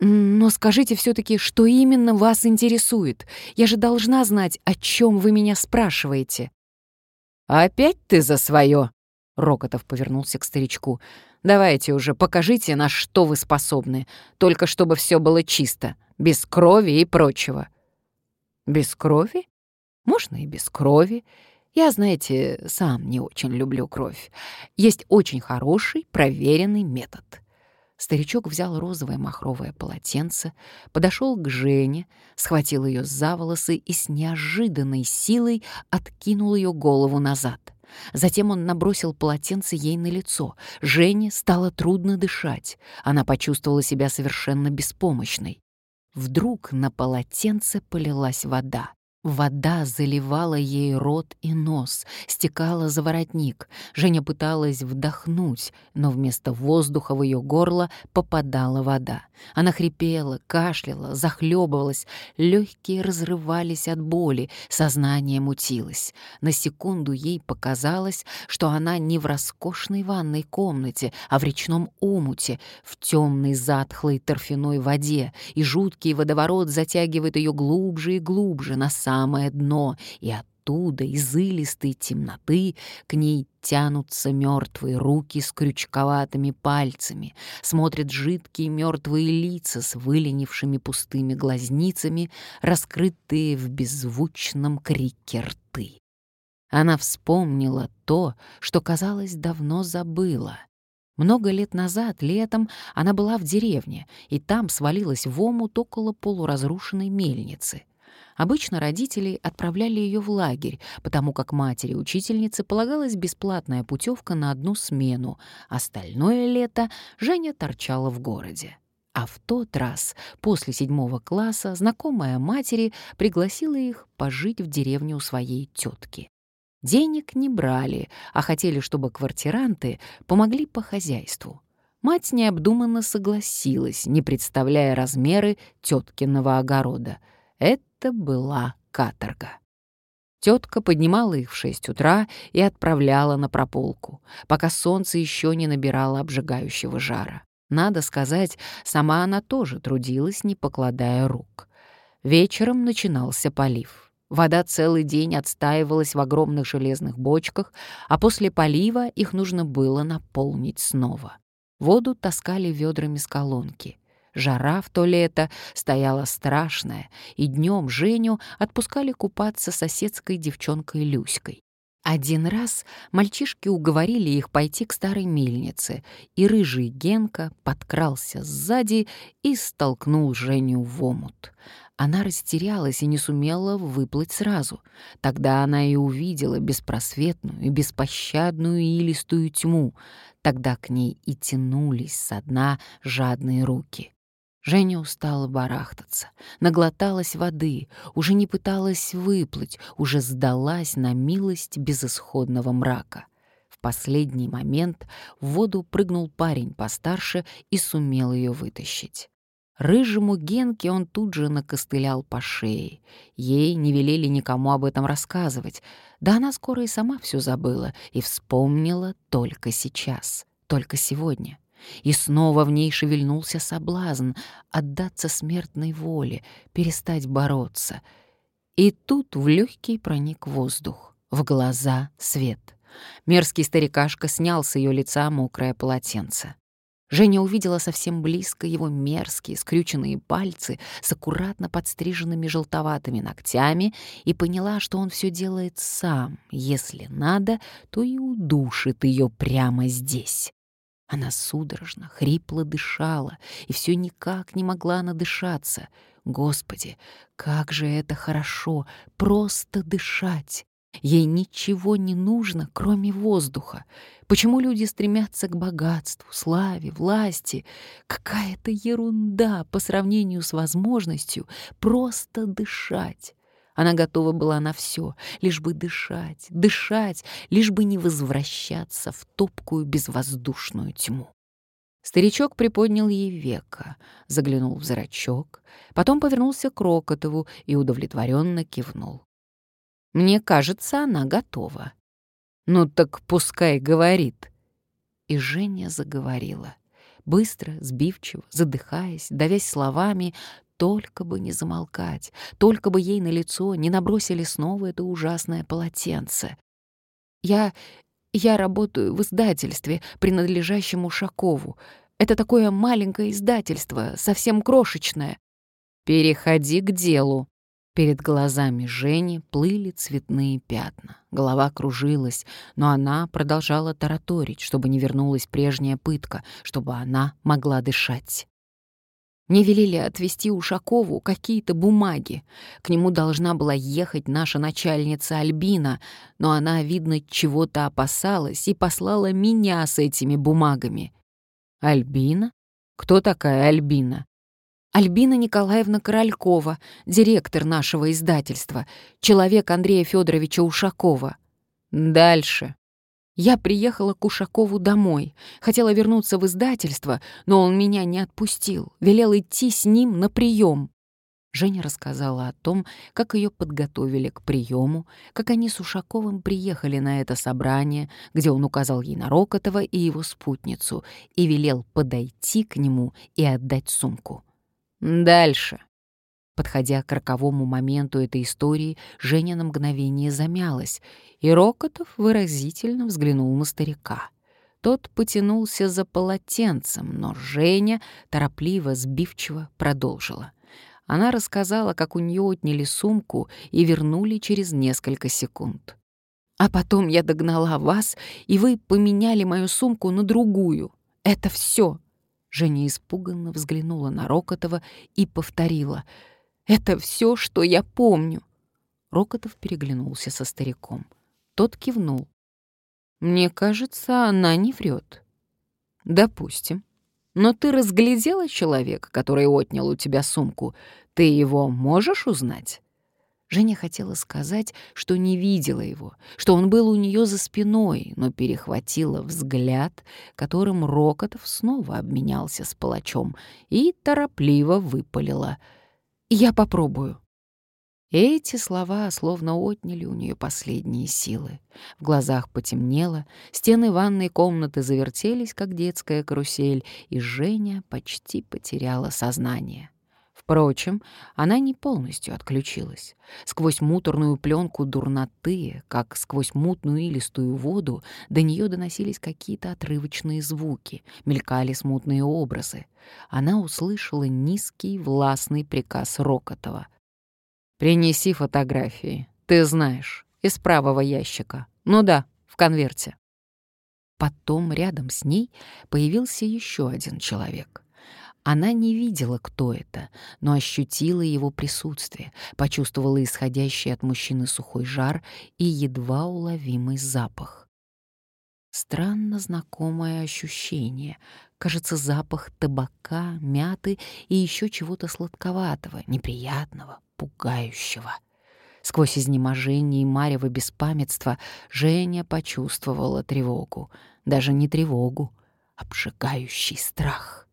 «Но скажите все-таки, что именно вас интересует? Я же должна знать, о чем вы меня спрашиваете». «Опять ты за свое?» Рокотов повернулся к старичку. «Давайте уже, покажите, на что вы способны, только чтобы все было чисто, без крови и прочего». «Без крови? Можно и без крови. Я, знаете, сам не очень люблю кровь. Есть очень хороший, проверенный метод». Старичок взял розовое махровое полотенце, подошел к Жене, схватил ее за волосы и с неожиданной силой откинул ее голову назад. Затем он набросил полотенце ей на лицо. Жене стало трудно дышать. Она почувствовала себя совершенно беспомощной. Вдруг на полотенце полилась вода. Вода заливала ей рот и нос, стекала за воротник. Женя пыталась вдохнуть, но вместо воздуха в ее горло попадала вода. Она хрипела, кашляла, захлебывалась, легкие разрывались от боли, сознание мутилось. На секунду ей показалось, что она не в роскошной ванной комнате, а в речном омуте, в темной затхлой торфяной воде, и жуткий водоворот затягивает ее глубже и глубже на самое дно, и оттуда, из илистой темноты, к ней тянутся мертвые руки с крючковатыми пальцами, смотрят жидкие мертвые лица с выленившими пустыми глазницами, раскрытые в беззвучном крике рты. Она вспомнила то, что, казалось, давно забыла. Много лет назад, летом, она была в деревне, и там свалилась в омут около полуразрушенной мельницы. Обычно родители отправляли ее в лагерь, потому как матери учительницы полагалась бесплатная путевка на одну смену. Остальное лето Женя торчала в городе. А в тот раз, после седьмого класса, знакомая матери пригласила их пожить в деревню у своей тетки. Денег не брали, а хотели, чтобы квартиранты помогли по хозяйству. Мать необдуманно согласилась, не представляя размеры теткиного огорода. Это была каторга. Тетка поднимала их в шесть утра и отправляла на прополку, пока солнце еще не набирало обжигающего жара. Надо сказать, сама она тоже трудилась, не покладая рук. Вечером начинался полив. Вода целый день отстаивалась в огромных железных бочках, а после полива их нужно было наполнить снова. Воду таскали ведрами с колонки. Жара в то лето стояла страшная, и днем Женю отпускали купаться соседской девчонкой Люськой. Один раз мальчишки уговорили их пойти к старой мельнице, и рыжий Генка подкрался сзади и столкнул Женю в омут. Она растерялась и не сумела выплыть сразу. Тогда она и увидела беспросветную и беспощадную илистую тьму. Тогда к ней и тянулись со дна жадные руки. Женя устала барахтаться, наглоталась воды, уже не пыталась выплыть, уже сдалась на милость безысходного мрака. В последний момент в воду прыгнул парень постарше и сумел ее вытащить. Рыжему Генке он тут же накостылял по шее. Ей не велели никому об этом рассказывать. Да она скоро и сама все забыла и вспомнила только сейчас, только сегодня. И снова в ней шевельнулся соблазн отдаться смертной воле, перестать бороться. И тут в легкий проник воздух, в глаза свет. Мерзкий старикашка снял с ее лица мокрое полотенце. Женя увидела совсем близко его мерзкие, скрюченные пальцы с аккуратно подстриженными желтоватыми ногтями и поняла, что он все делает сам. Если надо, то и удушит ее прямо здесь. Она судорожно, хрипло дышала и все никак не могла надышаться. Господи, как же это хорошо, просто дышать! Ей ничего не нужно, кроме воздуха. Почему люди стремятся к богатству, славе, власти? Какая-то ерунда по сравнению с возможностью просто дышать. Она готова была на все, лишь бы дышать, дышать, лишь бы не возвращаться в топкую безвоздушную тьму. Старичок приподнял ей века, заглянул в зрачок, потом повернулся к Рокотову и удовлетворенно кивнул. «Мне кажется, она готова». «Ну так пускай говорит». И Женя заговорила. Быстро, сбивчиво, задыхаясь, давясь словами, только бы не замолкать, только бы ей на лицо не набросили снова это ужасное полотенце. «Я... я работаю в издательстве, принадлежащем Ушакову. Это такое маленькое издательство, совсем крошечное». «Переходи к делу». Перед глазами Жени плыли цветные пятна. Голова кружилась, но она продолжала тараторить, чтобы не вернулась прежняя пытка, чтобы она могла дышать. Мне велели отвезти Ушакову какие-то бумаги. К нему должна была ехать наша начальница Альбина, но она, видно, чего-то опасалась и послала меня с этими бумагами. Альбина? Кто такая Альбина? Альбина Николаевна Королькова, директор нашего издательства, человек Андрея Федоровича Ушакова. Дальше. Я приехала к Ушакову домой, хотела вернуться в издательство, но он меня не отпустил, велел идти с ним на прием. Женя рассказала о том, как ее подготовили к приему, как они с Ушаковым приехали на это собрание, где он указал ей на Рокотова и его спутницу и велел подойти к нему и отдать сумку. Дальше. Подходя к роковому моменту этой истории, Женя на мгновение замялась, и Рокотов выразительно взглянул на старика. Тот потянулся за полотенцем, но Женя торопливо, сбивчиво продолжила. Она рассказала, как у нее отняли сумку и вернули через несколько секунд. «А потом я догнала вас, и вы поменяли мою сумку на другую. Это все. Женя испуганно взглянула на Рокотова и повторила — Это все, что я помню. Рокотов переглянулся со стариком. Тот кивнул. Мне кажется, она не врет. Допустим. Но ты разглядела человека, который отнял у тебя сумку. Ты его можешь узнать? Женя хотела сказать, что не видела его, что он был у нее за спиной, но перехватила взгляд, которым Рокотов снова обменялся с палачом и торопливо выпалила. «Я попробую». Эти слова словно отняли у нее последние силы. В глазах потемнело, стены ванной комнаты завертелись, как детская карусель, и Женя почти потеряла сознание. Впрочем, она не полностью отключилась. Сквозь муторную пленку дурноты, как сквозь мутную илистую воду, до нее доносились какие-то отрывочные звуки, мелькали смутные образы. Она услышала низкий властный приказ Рокотова. «Принеси фотографии, ты знаешь, из правого ящика. Ну да, в конверте». Потом рядом с ней появился еще один человек — она не видела, кто это, но ощутила его присутствие, почувствовала исходящий от мужчины сухой жар и едва уловимый запах. Странно знакомое ощущение. Кажется, запах табака, мяты и еще чего-то сладковатого, неприятного, пугающего. Сквозь изнеможение и марево беспамятства Женя почувствовала тревогу. Даже не тревогу, обжигающий страх.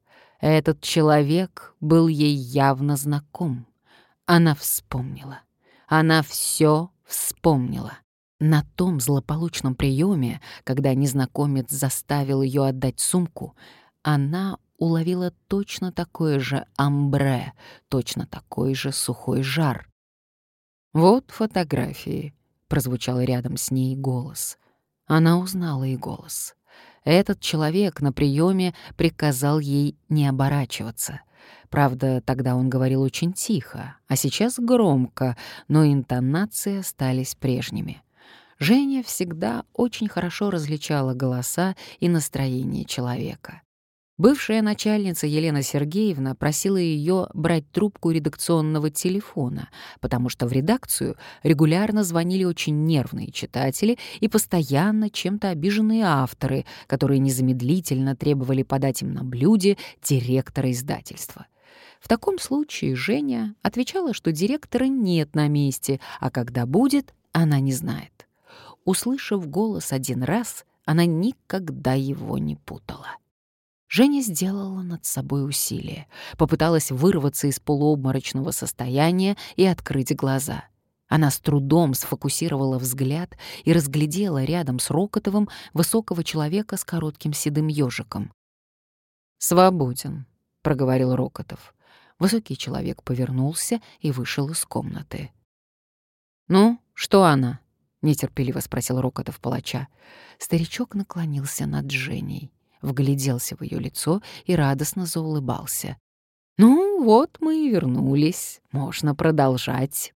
Этот человек был ей явно знаком. Она вспомнила. Она все вспомнила. На том злополучном приеме, когда незнакомец заставил ее отдать сумку, она уловила точно такое же амбре, точно такой же сухой жар. «Вот фотографии», — прозвучал рядом с ней голос. Она узнала и голос. Этот человек на приеме приказал ей не оборачиваться. Правда, тогда он говорил очень тихо, а сейчас громко, но интонации остались прежними. Женя всегда очень хорошо различала голоса и настроение человека. Бывшая начальница Елена Сергеевна просила ее брать трубку редакционного телефона, потому что в редакцию регулярно звонили очень нервные читатели и постоянно чем-то обиженные авторы, которые незамедлительно требовали подать им на блюде директора издательства. В таком случае Женя отвечала, что директора нет на месте, а когда будет, она не знает. Услышав голос один раз, она никогда его не путала. Женя сделала над собой усилие, попыталась вырваться из полуобморочного состояния и открыть глаза. Она с трудом сфокусировала взгляд и разглядела рядом с Рокотовым высокого человека с коротким седым ежиком. «Свободен», — проговорил Рокотов. Высокий человек повернулся и вышел из комнаты. «Ну, что она?» — нетерпеливо спросил Рокотов палача. Старичок наклонился над Женей вгляделся в ее лицо и радостно заулыбался. «Ну, вот мы и вернулись. Можно продолжать».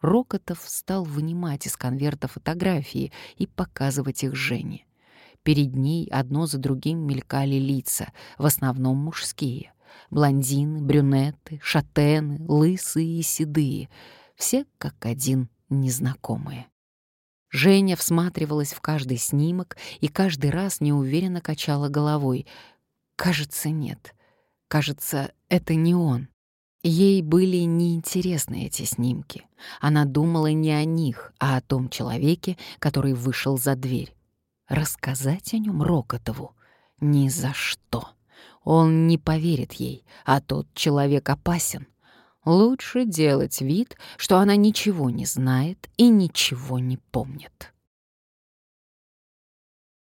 Рокотов стал вынимать из конверта фотографии и показывать их Жене. Перед ней одно за другим мелькали лица, в основном мужские. Блондины, брюнеты, шатены, лысые и седые. Все как один незнакомые. Женя всматривалась в каждый снимок и каждый раз неуверенно качала головой. Кажется, нет. Кажется, это не он. Ей были неинтересны эти снимки. Она думала не о них, а о том человеке, который вышел за дверь. Рассказать о нем Рокотову? Ни за что. Он не поверит ей, а тот человек опасен. Лучше делать вид, что она ничего не знает и ничего не помнит.